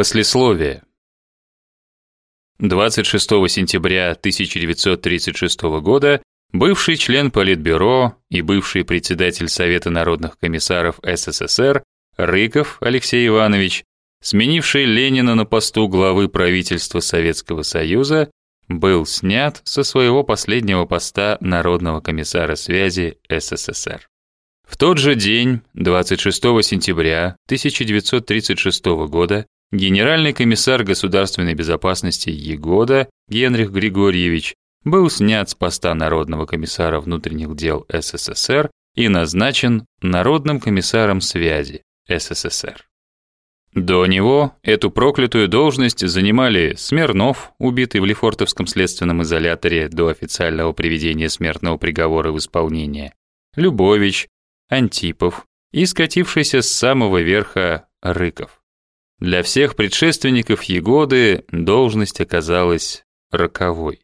Послесловие. 26 сентября 1936 года бывший член Политбюро и бывший председатель Совета народных комиссаров СССР Рыков Алексей Иванович, сменивший Ленина на посту главы правительства Советского Союза, был снят со своего последнего поста Народного комиссара связи СССР. В тот же день, 26 сентября 1936 года, генеральный комиссар государственной безопасности Егода Генрих Григорьевич был снят с поста Народного комиссара внутренних дел СССР и назначен Народным комиссаром связи СССР. До него эту проклятую должность занимали Смирнов, убитый в Лефортовском следственном изоляторе до официального приведения смертного приговора в исполнение, Любович, Антипов и скатившийся с самого верха Рыков. Для всех предшественников Егоды должность оказалась роковой.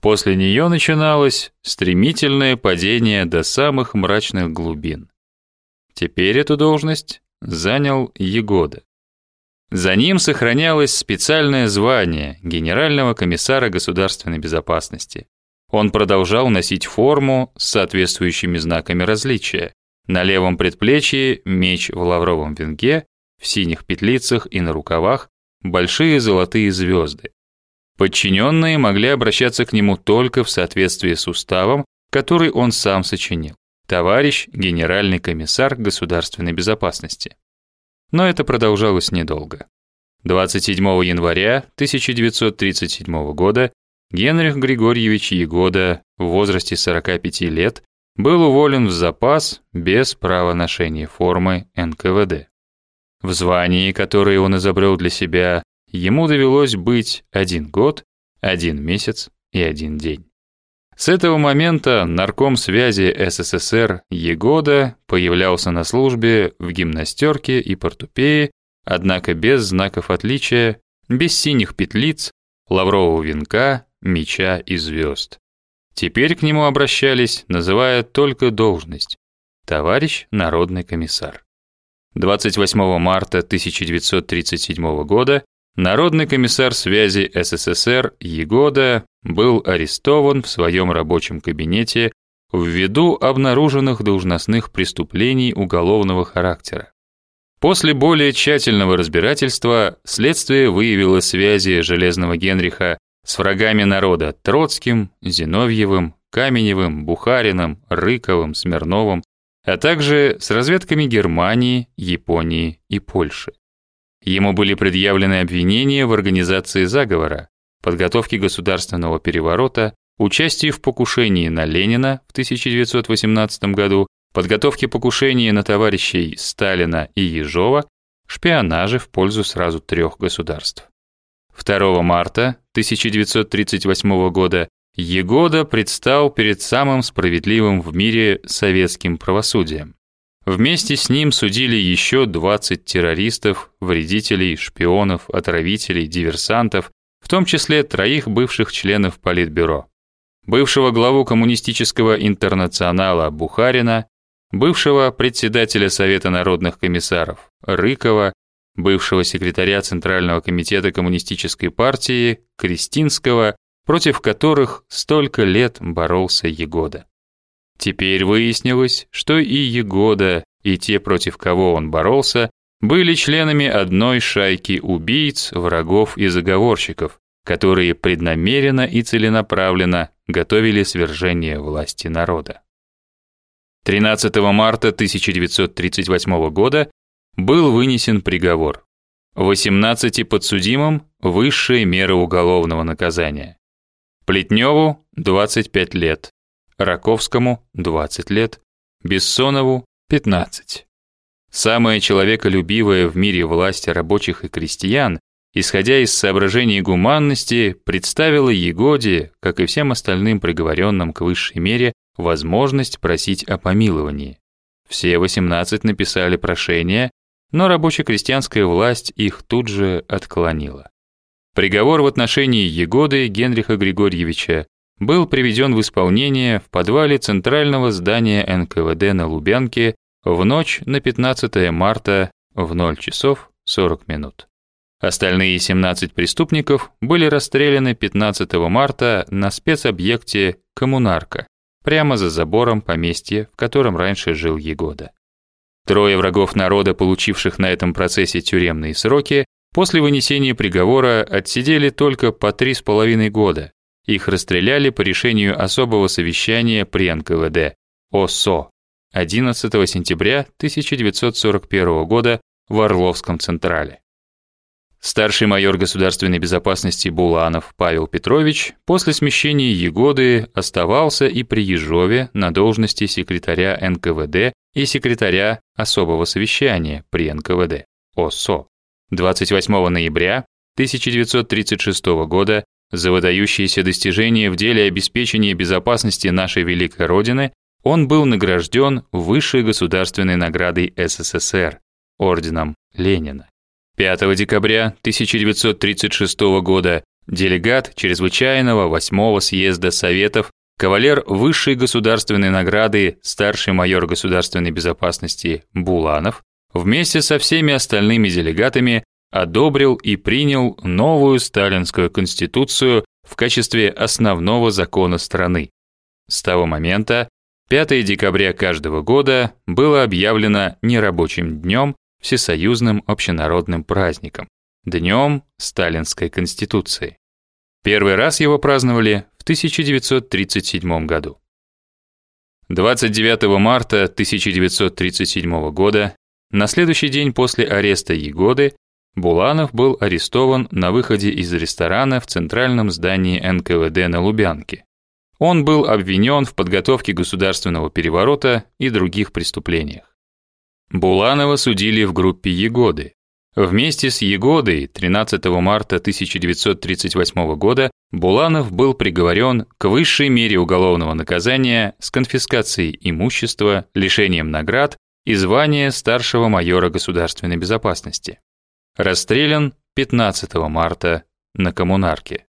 После нее начиналось стремительное падение до самых мрачных глубин. Теперь эту должность занял Егода. За ним сохранялось специальное звание генерального комиссара государственной безопасности. Он продолжал носить форму с соответствующими знаками различия. На левом предплечье меч в лавровом венке, в синих петлицах и на рукавах большие золотые звезды. Подчиненные могли обращаться к нему только в соответствии с уставом, который он сам сочинил. Товарищ генеральный комиссар государственной безопасности. Но это продолжалось недолго. 27 января 1937 года Генрих Григорьевич Егода в возрасте 45 лет был уволен в запас без права ношения формы НКВД. В звании, которое он изобрел для себя, ему довелось быть один год, один месяц и один день. С этого момента нарком связи СССР Егода появлялся на службе в гимнастерке и портупее, однако без знаков отличия, без синих петлиц, лаврового венка, меча и звезд. Теперь к нему обращались, называя только должность товарищ народный комиссар. 28 марта 1937 года Народный комиссар связи СССР Егода был арестован в своем рабочем кабинете ввиду обнаруженных должностных преступлений уголовного характера. После более тщательного разбирательства следствие выявило связи Железного Генриха с врагами народа Троцким, Зиновьевым, Каменевым, Бухариным, Рыковым, Смирновым, а также с разведками Германии, Японии и Польши. Ему были предъявлены обвинения в организации заговора, подготовке государственного переворота, участии в покушении на Ленина в 1918 году, подготовке покушения на товарищей Сталина и Ежова, шпионаже в пользу сразу трех государств. 2 марта 1938 года Егода предстал перед самым справедливым в мире советским правосудием. Вместе с ним судили еще 20 террористов, вредителей, шпионов, отравителей, диверсантов, в том числе троих бывших членов Политбюро. Бывшего главу коммунистического интернационала Бухарина, бывшего председателя Совета народных комиссаров Рыкова, бывшего секретаря Центрального комитета коммунистической партии Кристинского, против которых столько лет боролся Егода. Теперь выяснилось, что и Егода, и те, против кого он боролся, были членами одной шайки убийц, врагов и заговорщиков, которые преднамеренно и целенаправленно готовили свержение власти народа. 13 марта 1938 года был вынесен приговор. 18 подсудимым высшие меры уголовного наказания. Плетневу 25 лет, Раковскому 20 лет, Бессонову 15. Самая человеколюбивая в мире власть рабочих и крестьян, исходя из соображений гуманности, представила Егоде, как и всем остальным приговоренным к высшей мере, возможность просить о помиловании. Все 18 написали прошение, но рабоче-крестьянская власть их тут же отклонила. Приговор в отношении Егоды Генриха Григорьевича был приведен в исполнение в подвале центрального здания НКВД на Лубянке в ночь на 15 марта в 0 часов 40 минут. Остальные 17 преступников были расстреляны 15 марта на спецобъекте Коммунарка, прямо за забором поместья, в котором раньше жил Егода. Трое врагов народа, получивших на этом процессе тюремные сроки, после вынесения приговора отсидели только по три с половиной года. Их расстреляли по решению особого совещания при НКВД ОСО 11 сентября 1941 года в Орловском Централе. Старший майор государственной безопасности Буланов Павел Петрович после смещения Егоды оставался и при Ежове на должности секретаря НКВД и секретаря особого совещания при НКВД ОСО. 28 ноября 1936 года за выдающиеся достижения в деле обеспечения безопасности нашей великой родины он был награжден высшей государственной наградой СССР орденом Ленина. 5 декабря 1936 года делегат чрезвычайного 8 съезда Советов, кавалер высшей государственной награды старший майор государственной безопасности Буланов вместе со всеми остальными делегатами одобрил и принял новую сталинскую конституцию в качестве основного закона страны. С того момента 5 декабря каждого года было объявлено нерабочим днем всесоюзным общенародным праздником Днем Сталинской Конституции. Первый раз его праздновали в 1937 году. 29 марта 1937 года, на следующий день после ареста Егоды, Буланов был арестован на выходе из ресторана в центральном здании НКВД на Лубянке. Он был обвинен в подготовке государственного переворота и других преступлениях. Буланова судили в группе Егоды. Вместе с Егодой 13 марта 1938 года Буланов был приговорен к высшей мере уголовного наказания с конфискацией имущества, лишением наград и звания старшего майора государственной безопасности. Расстрелян 15 марта на коммунарке.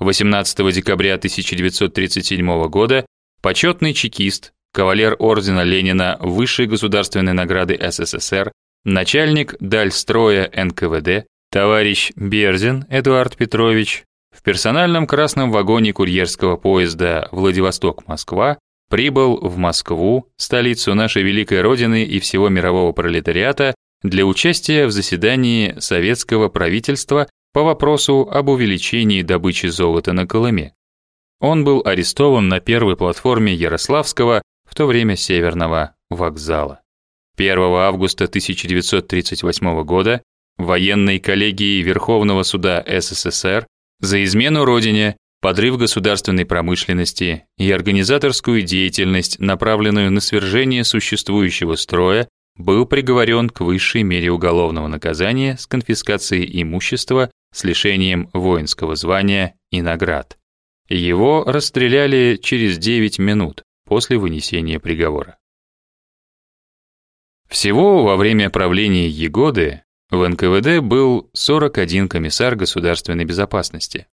18 декабря 1937 года почетный чекист кавалер ордена Ленина Высшей государственной награды СССР, начальник Дальстроя НКВД, товарищ Берзин Эдуард Петрович, в персональном красном вагоне курьерского поезда Владивосток-Москва прибыл в Москву, столицу нашей великой родины и всего мирового пролетариата, для участия в заседании советского правительства по вопросу об увеличении добычи золота на Колыме. Он был арестован на первой платформе Ярославского в то время Северного вокзала. 1 августа 1938 года военной коллегией Верховного суда СССР за измену родине, подрыв государственной промышленности и организаторскую деятельность, направленную на свержение существующего строя, был приговорен к высшей мере уголовного наказания с конфискацией имущества, с лишением воинского звания и наград. Его расстреляли через 9 минут после вынесения приговора. Всего во время правления Егоды в НКВД был 41 комиссар государственной безопасности.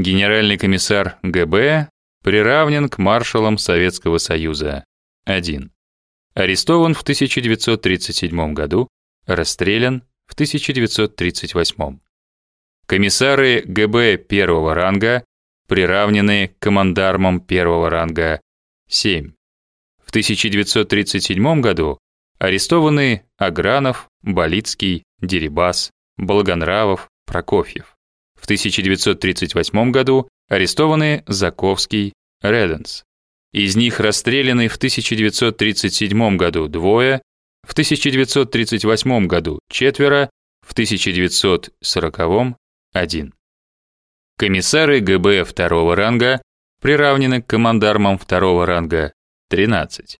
Генеральный комиссар ГБ приравнен к маршалам Советского Союза. 1. Арестован в 1937 году, расстрелян в 1938. Комиссары ГБ первого ранга приравнены к командармам первого ранга 7. В 1937 году арестованы Агранов, Болицкий, Дерибас, Благонравов, Прокофьев. В 1938 году арестованы Заковский, Реденс. Из них расстреляны в 1937 году двое, в 1938 году четверо, в 1940 один. Комиссары ГБ второго ранга приравнены к командармам второго ранга 13.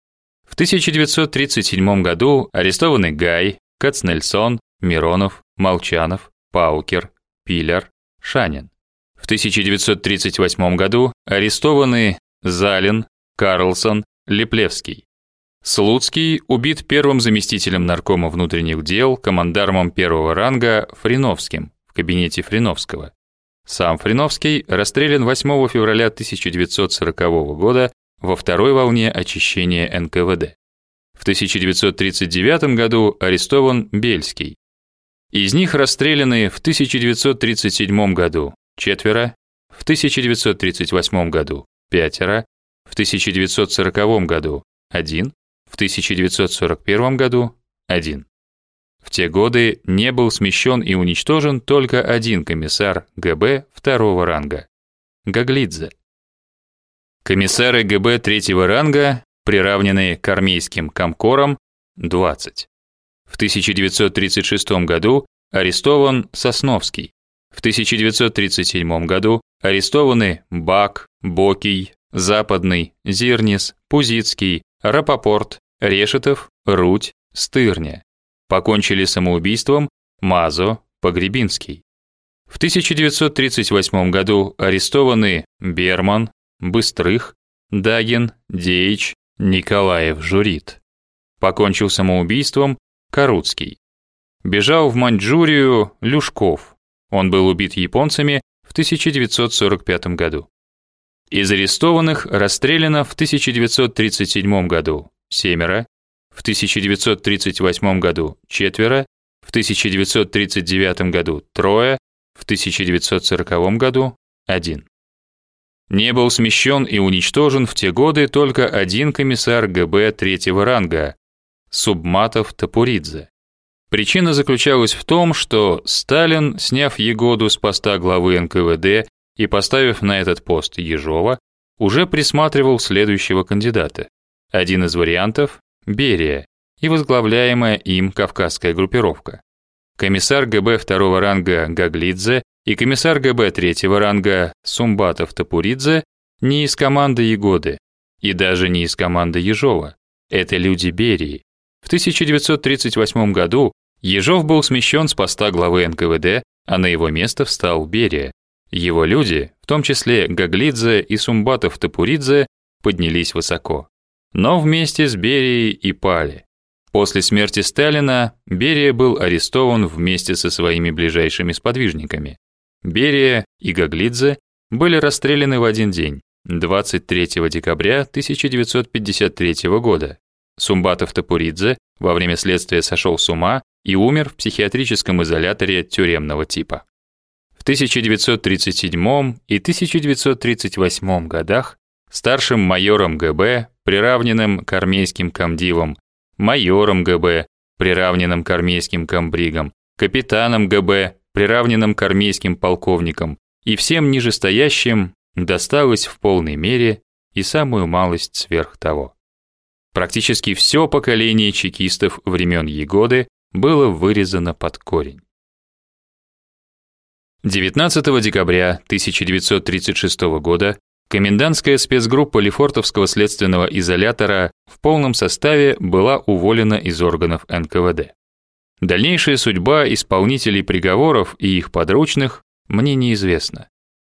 В 1937 году арестованы Гай, Кацнельсон, Миронов, Молчанов, Паукер, Пилер, Шанин. В 1938 году арестованы Залин, Карлсон, Леплевский. Слуцкий убит первым заместителем наркома внутренних дел, командармом первого ранга Фриновским в кабинете Фриновского. Сам Фриновский расстрелян 8 февраля 1940 года во второй волне очищения НКВД. В 1939 году арестован Бельский. Из них расстреляны в 1937 году четверо, в 1938 году пятеро, в 1940 году один, в 1941 году один. В те годы не был смещен и уничтожен только один комиссар ГБ второго ранга Гаглидзе. Комиссары ГБ третьего ранга, приравненные к армейским комкорам, 20. В 1936 году арестован Сосновский. В 1937 году арестованы Бак, Бокий, Западный, Зирнис, Пузицкий, Рапопорт, Решетов, Руть, Стырня. Покончили самоубийством Мазо, Погребинский. В 1938 году арестованы Берман, Быстрых, Дагин, Деич, Николаев, Журит. Покончил самоубийством Каруцкий. Бежал в Маньчжурию Люшков. Он был убит японцами в 1945 году. Из арестованных расстреляно в 1937 году семеро, в 1938 году четверо, в 1939 году трое, в 1940 году один. Не был смещен и уничтожен в те годы только один комиссар ГБ третьего ранга Субматов Топуридзе. Причина заключалась в том, что Сталин, сняв Егоду с поста главы НКВД и поставив на этот пост Ежова, уже присматривал следующего кандидата. Один из вариантов Берия и возглавляемая им Кавказская группировка. Комиссар ГБ второго ранга Гаглидзе и комиссар ГБ третьего ранга Сумбатов-Топуридзе не из команды Егоды и даже не из команды Ежова. Это люди Берии. В 1938 году Ежов был смещен с поста главы НКВД, а на его место встал Берия. Его люди, в том числе Гаглидзе и Сумбатов-Топуридзе, поднялись высоко. Но вместе с Берией и пали. После смерти Сталина Берия был арестован вместе со своими ближайшими сподвижниками. Берия и Гаглидзе были расстреляны в один день, 23 декабря 1953 года. Сумбатов-Топуридзе во время следствия сошел с ума и умер в психиатрическом изоляторе тюремного типа. В 1937 и 1938 годах старшим майором ГБ, приравненным к армейским комдивам, майором ГБ, приравненным к армейским комбригам, капитаном ГБ, приравненным к армейским полковникам, и всем нижестоящим досталось в полной мере и самую малость сверх того. Практически все поколение чекистов времен Егоды было вырезано под корень. 19 декабря 1936 года комендантская спецгруппа Лефортовского следственного изолятора в полном составе была уволена из органов НКВД. Дальнейшая судьба исполнителей приговоров и их подручных мне неизвестна.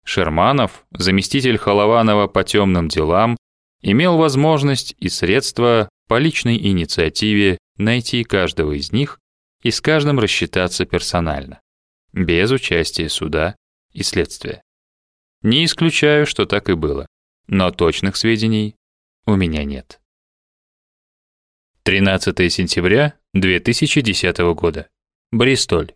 Шерманов, заместитель Холованова по темным делам, имел возможность и средства по личной инициативе найти каждого из них и с каждым рассчитаться персонально, без участия суда и следствия. Не исключаю, что так и было, но точных сведений у меня нет. 13 сентября 2010 года. Бристоль.